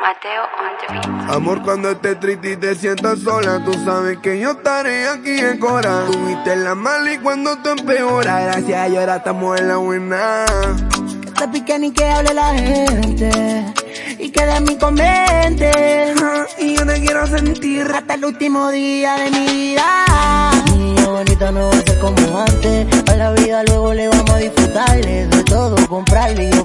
Mateo on the beat. Amor, cuando estés triste y te sientas sola, tú sabes que yo estaré aquí en Cora. Tuviste la mala y cuando tú empeoras, gracias a Dios ahora estamos en la buena. Que te pique ni que hable la gente y que de mí comente. Ah, Y yo te quiero sentir. Hasta el último día de mi vida. Niña bonita no va a ser como antes. A la vida luego le vamos a disfrutarle. De todo comprarle y yo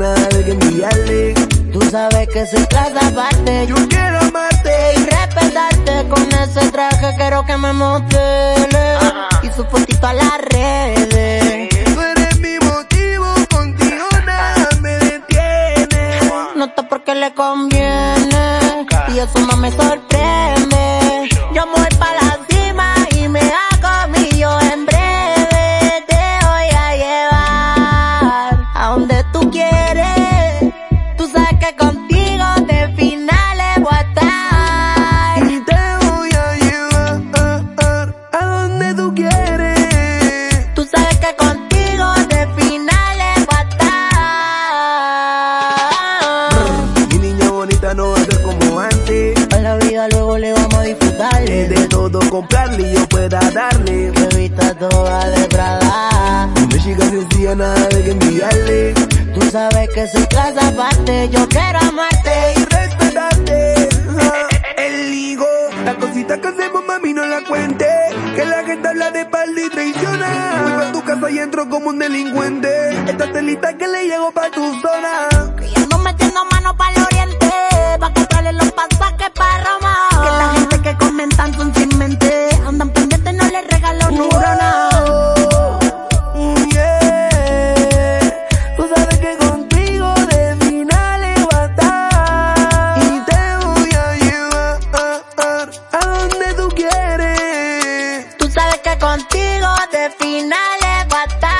enviarle. Tú sabes que soy clase aparte. Yo quiero amarte. y respetarte con ese traje quiero que me modele y su fotito a las redes Tú eres mi motivo, contigo nada me detiene. no está porque le conviene y eso no me sorprende quieres tú sabes que contigo de finales voy a estar Y te voy a llevar a donde tú quieres. Tú sabes que contigo de finales va a estar. Mi niña bonita no va a ser como antes. A la vida luego le vamos a disfrutar. De todo comprarle y yo pueda darle. Que vista toda de Prada. Una chica sencilla, nada de que enviarle. Sabes que soy clase aparte. Yo quiero amarte. Y respetarte. Ah, El ligo, la cosita que hacemos, mami, no la cuente. Que la gente habla de espalda y traiciona. Vuelvo a tu casa y entro como un delincuente. Esta telita que le llego pa' tu zona. De finales va.